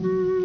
Mm-hmm.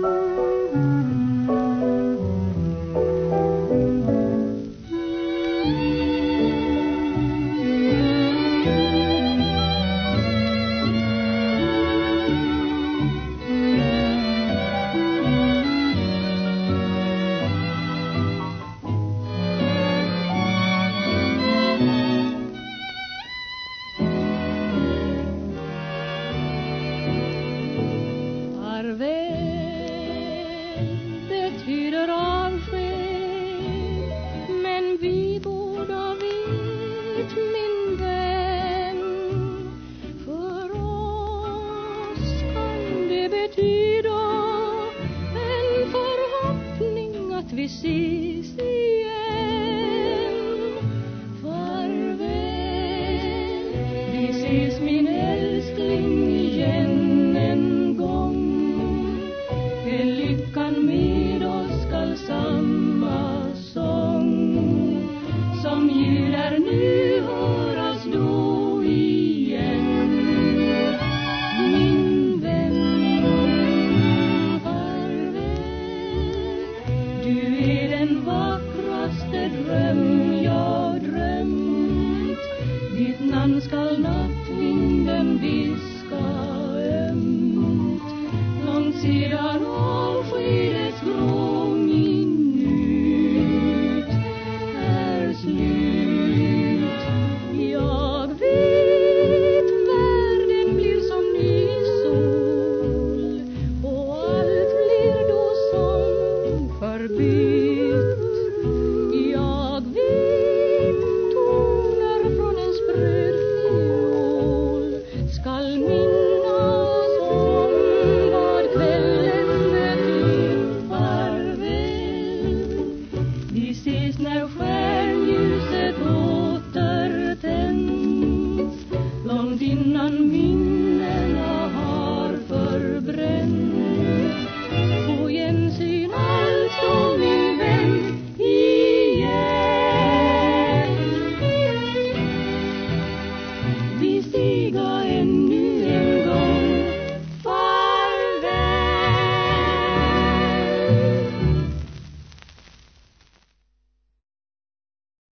is den vackraste dröm jag drömt. Ditt namn skall nattvinden viska